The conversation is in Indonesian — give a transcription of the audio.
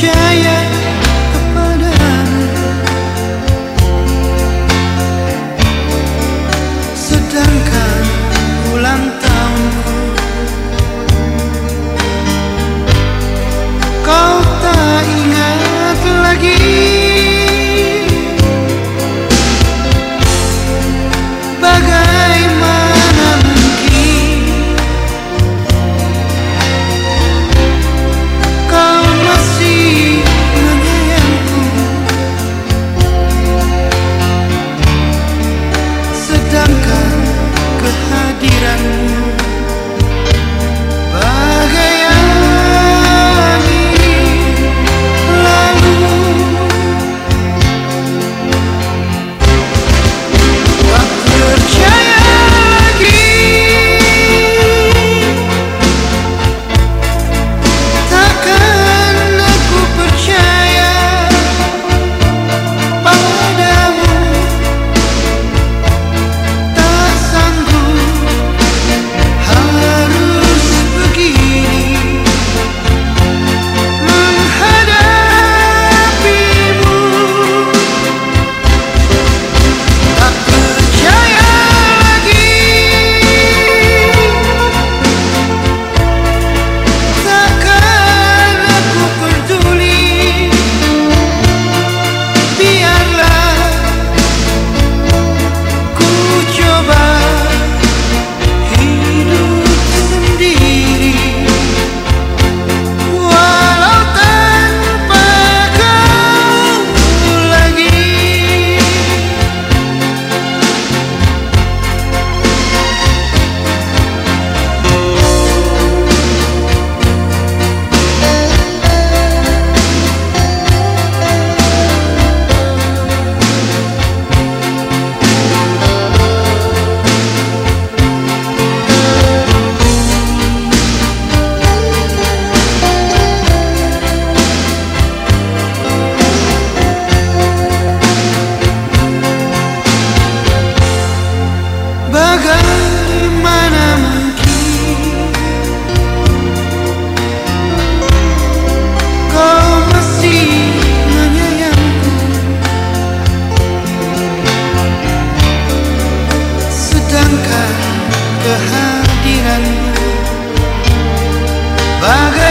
全也 kehadiranmu. Bagai